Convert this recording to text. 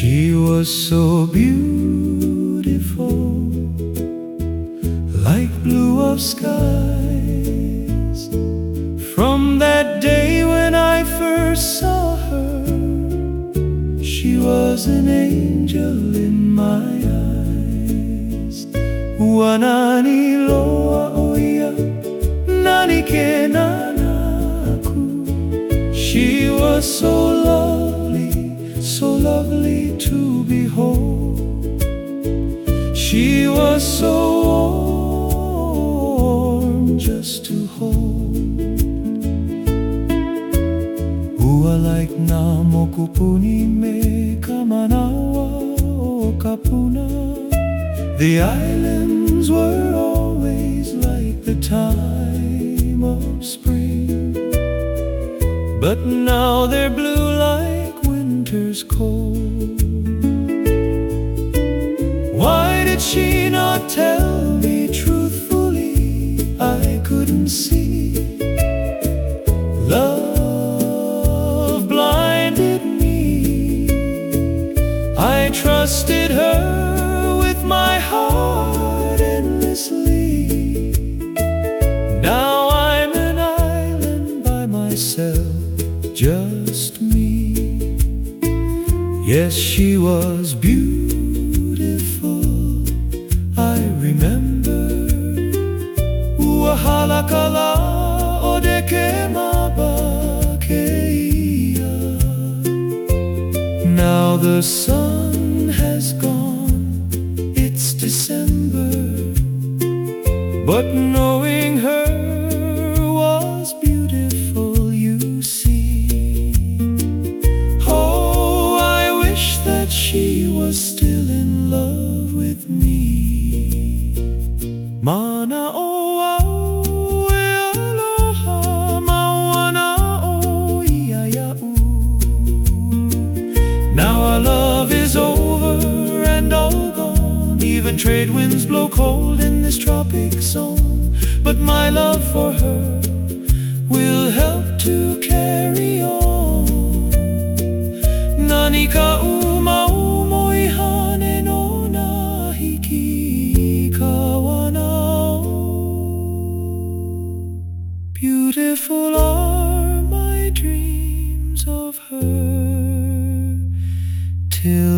She was so beautiful. Like blue of skies. From that day when I first saw her, she was an angel in my eyes. Wanani loa oia, nani ke. She was so to behold. She was so warm just to hold. Ua like na mokupuni me kamanawa o kapuna. The islands were always like the time of spring. But now they're blue like winter's cold. She not tell me truthfully? I couldn't see. Love blinded me. I trusted her with my heart endlessly. Now I'm an island by myself, just me. Yes, she was beautiful. Remember. Uahalakala odeke mabakeia. Now the sun has gone. It's December. But knowing Even trade winds blow cold in this tropic zone. But my love for her will help to carry on. Nani ka uma umoi hane no na hiki kawana Beautiful are my dreams of her till.